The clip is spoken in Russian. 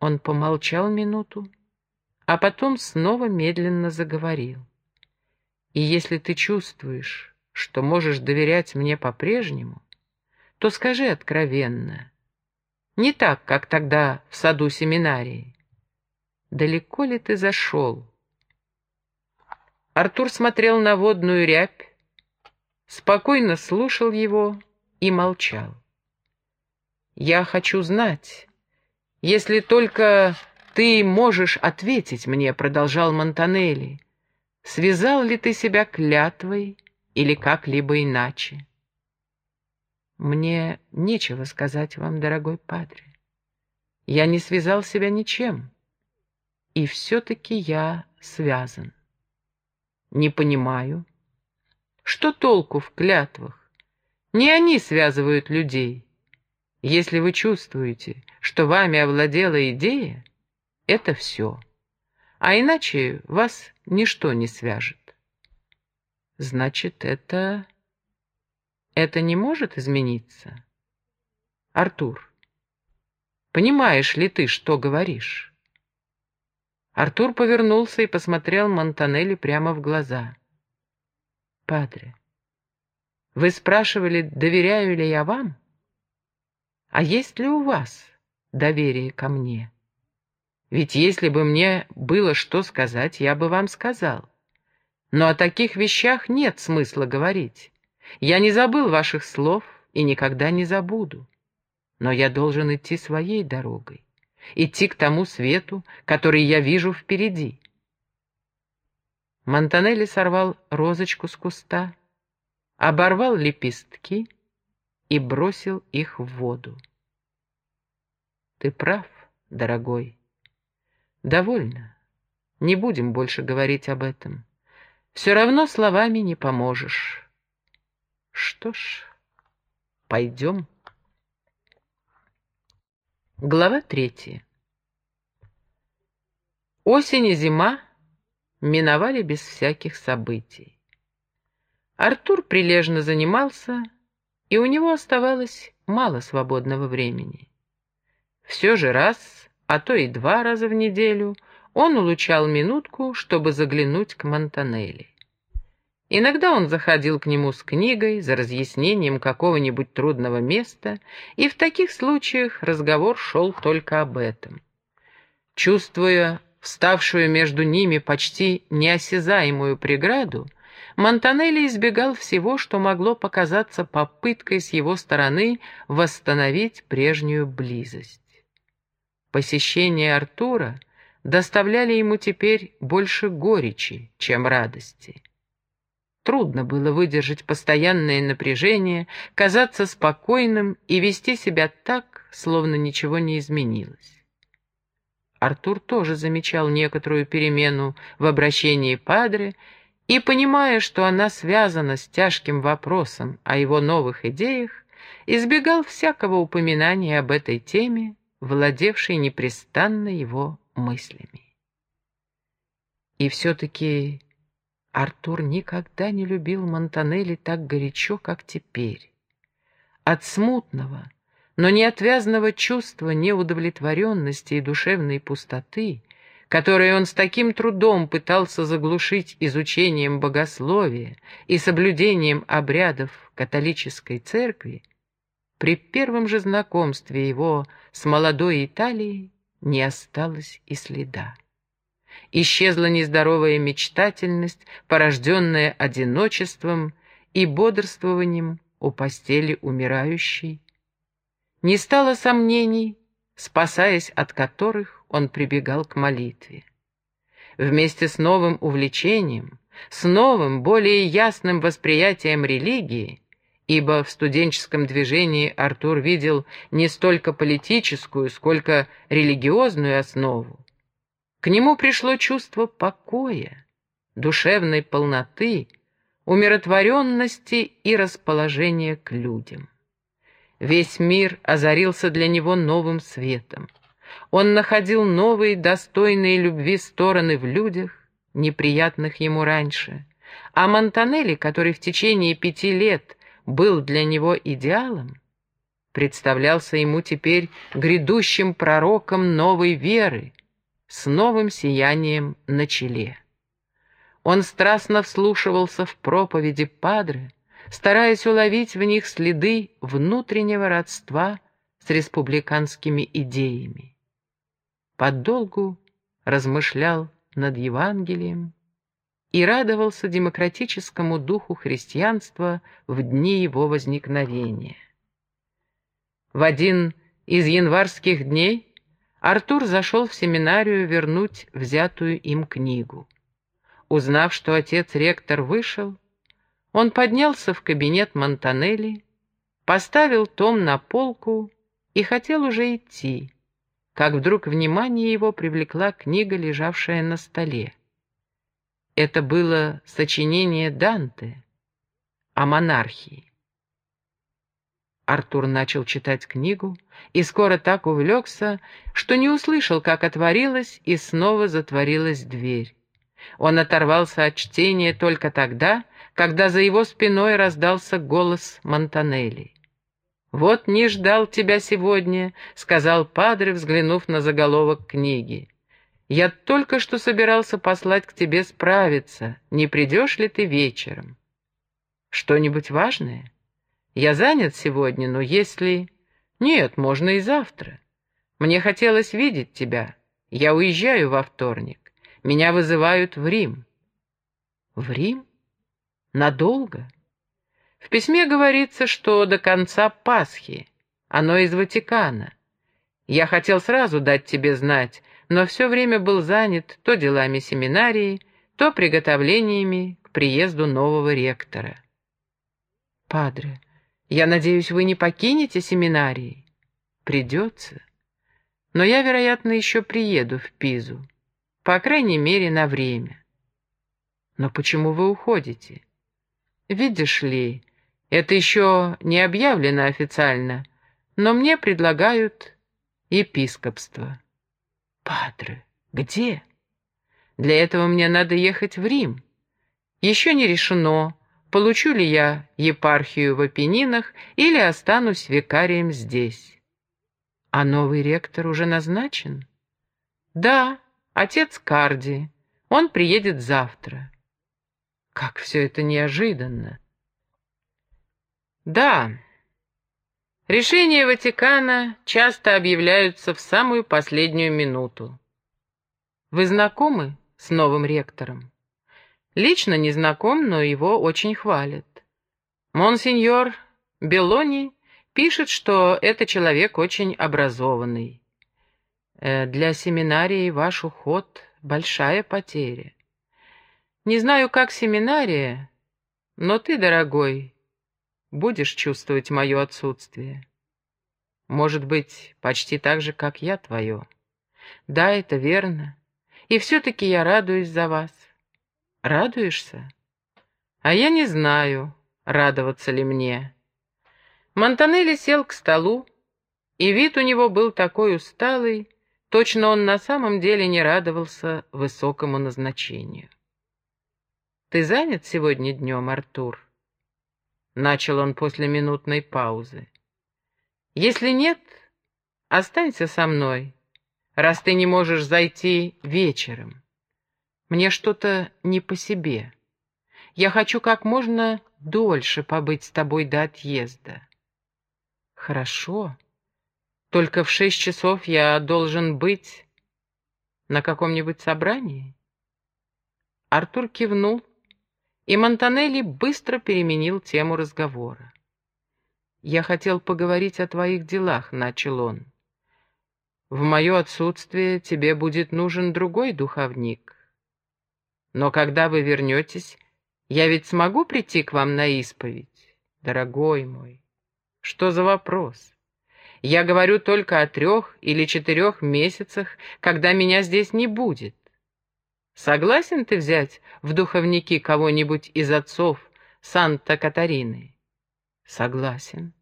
Он помолчал минуту, а потом снова медленно заговорил. «И если ты чувствуешь, что можешь доверять мне по-прежнему, то скажи откровенно, не так, как тогда в саду семинарии. Далеко ли ты зашел?» Артур смотрел на водную рябь, спокойно слушал его и молчал. «Я хочу знать, если только ты можешь ответить мне», — продолжал Монтанелли, «связал ли ты себя клятвой или как-либо иначе?» «Мне нечего сказать вам, дорогой падре. Я не связал себя ничем, и все-таки я связан». «Не понимаю. Что толку в клятвах? Не они связывают людей. Если вы чувствуете, что вами овладела идея, это все. А иначе вас ничто не свяжет. Значит, это... Это не может измениться? Артур, понимаешь ли ты, что говоришь? Артур повернулся и посмотрел Монтанелли прямо в глаза. «Падре, вы спрашивали, доверяю ли я вам? А есть ли у вас доверие ко мне? Ведь если бы мне было что сказать, я бы вам сказал. Но о таких вещах нет смысла говорить. Я не забыл ваших слов и никогда не забуду. Но я должен идти своей дорогой идти к тому свету, который я вижу впереди. Монтанелли сорвал розочку с куста, оборвал лепестки и бросил их в воду. Ты прав, дорогой. Довольно. Не будем больше говорить об этом. Все равно словами не поможешь. Что ж, пойдем. Глава третья. Осень и зима миновали без всяких событий. Артур прилежно занимался, и у него оставалось мало свободного времени. Все же раз, а то и два раза в неделю он улучал минутку, чтобы заглянуть к Монтанелли. Иногда он заходил к нему с книгой за разъяснением какого-нибудь трудного места, и в таких случаях разговор шел только об этом. Чувствуя вставшую между ними почти неосязаемую преграду, Монтанелли избегал всего, что могло показаться попыткой с его стороны восстановить прежнюю близость. Посещения Артура доставляли ему теперь больше горечи, чем радости. Трудно было выдержать постоянное напряжение, казаться спокойным и вести себя так, словно ничего не изменилось. Артур тоже замечал некоторую перемену в обращении Падре и, понимая, что она связана с тяжким вопросом о его новых идеях, избегал всякого упоминания об этой теме, владевшей непрестанно его мыслями. И все-таки Артур никогда не любил Монтанелли так горячо, как теперь. От смутного, но неотвязного чувства неудовлетворенности и душевной пустоты, которые он с таким трудом пытался заглушить изучением богословия и соблюдением обрядов католической церкви, при первом же знакомстве его с молодой Италией не осталось и следа. Исчезла нездоровая мечтательность, порожденная одиночеством и бодрствованием у постели умирающей. Не стало сомнений, спасаясь от которых он прибегал к молитве. Вместе с новым увлечением, с новым, более ясным восприятием религии, ибо в студенческом движении Артур видел не столько политическую, сколько религиозную основу, к нему пришло чувство покоя, душевной полноты, умиротворенности и расположения к людям. Весь мир озарился для него новым светом. Он находил новые, достойные любви стороны в людях, неприятных ему раньше. А Монтанелли, который в течение пяти лет был для него идеалом, представлялся ему теперь грядущим пророком новой веры, с новым сиянием на челе. Он страстно вслушивался в проповеди Падре, стараясь уловить в них следы внутреннего родства с республиканскими идеями. Подолгу размышлял над Евангелием и радовался демократическому духу христианства в дни его возникновения. В один из январских дней Артур зашел в семинарию вернуть взятую им книгу. Узнав, что отец-ректор вышел, он поднялся в кабинет Монтанелли, поставил том на полку и хотел уже идти, как вдруг внимание его привлекла книга, лежавшая на столе. Это было сочинение Данте о монархии. Артур начал читать книгу и скоро так увлекся, что не услышал, как отворилась и снова затворилась дверь. Он оторвался от чтения только тогда, когда за его спиной раздался голос Монтанелли. «Вот не ждал тебя сегодня», — сказал Падре, взглянув на заголовок книги. «Я только что собирался послать к тебе справиться, не придешь ли ты вечером?» «Что-нибудь важное?» Я занят сегодня, но если... Нет, можно и завтра. Мне хотелось видеть тебя. Я уезжаю во вторник. Меня вызывают в Рим. В Рим? Надолго? В письме говорится, что до конца Пасхи. Оно из Ватикана. Я хотел сразу дать тебе знать, но все время был занят то делами семинарии, то приготовлениями к приезду нового ректора. Падре, я надеюсь, вы не покинете семинарии? Придется. Но я, вероятно, еще приеду в Пизу. По крайней мере, на время. Но почему вы уходите? Видишь ли, это еще не объявлено официально, но мне предлагают епископство. Падре, где? Для этого мне надо ехать в Рим. Еще не решено, получу ли я епархию в Апеннинах или останусь викарием здесь. А новый ректор уже назначен? Да, отец Карди. Он приедет завтра. Как все это неожиданно. Да, решения Ватикана часто объявляются в самую последнюю минуту. Вы знакомы с новым ректором? Лично не знаком, но его очень хвалят. Монсеньор Белони пишет, что это человек очень образованный. Э, для семинарии ваш уход — большая потеря. Не знаю, как семинария, но ты, дорогой, будешь чувствовать мое отсутствие. Может быть, почти так же, как я твое. Да, это верно. И все-таки я радуюсь за вас. Радуешься? А я не знаю, радоваться ли мне. Монтанелли сел к столу, и вид у него был такой усталый, точно он на самом деле не радовался высокому назначению. «Ты занят сегодня днем, Артур?» Начал он после минутной паузы. «Если нет, останься со мной, раз ты не можешь зайти вечером. Мне что-то не по себе. Я хочу как можно дольше побыть с тобой до отъезда. Хорошо. Только в шесть часов я должен быть на каком-нибудь собрании? Артур кивнул, и Монтанелли быстро переменил тему разговора. «Я хотел поговорить о твоих делах», — начал он. «В мое отсутствие тебе будет нужен другой духовник. Но когда вы вернетесь, я ведь смогу прийти к вам на исповедь, дорогой мой. Что за вопрос? Я говорю только о трех или четырех месяцах, когда меня здесь не будет. Согласен ты взять в духовники кого-нибудь из отцов Санта-Катарины? Согласен.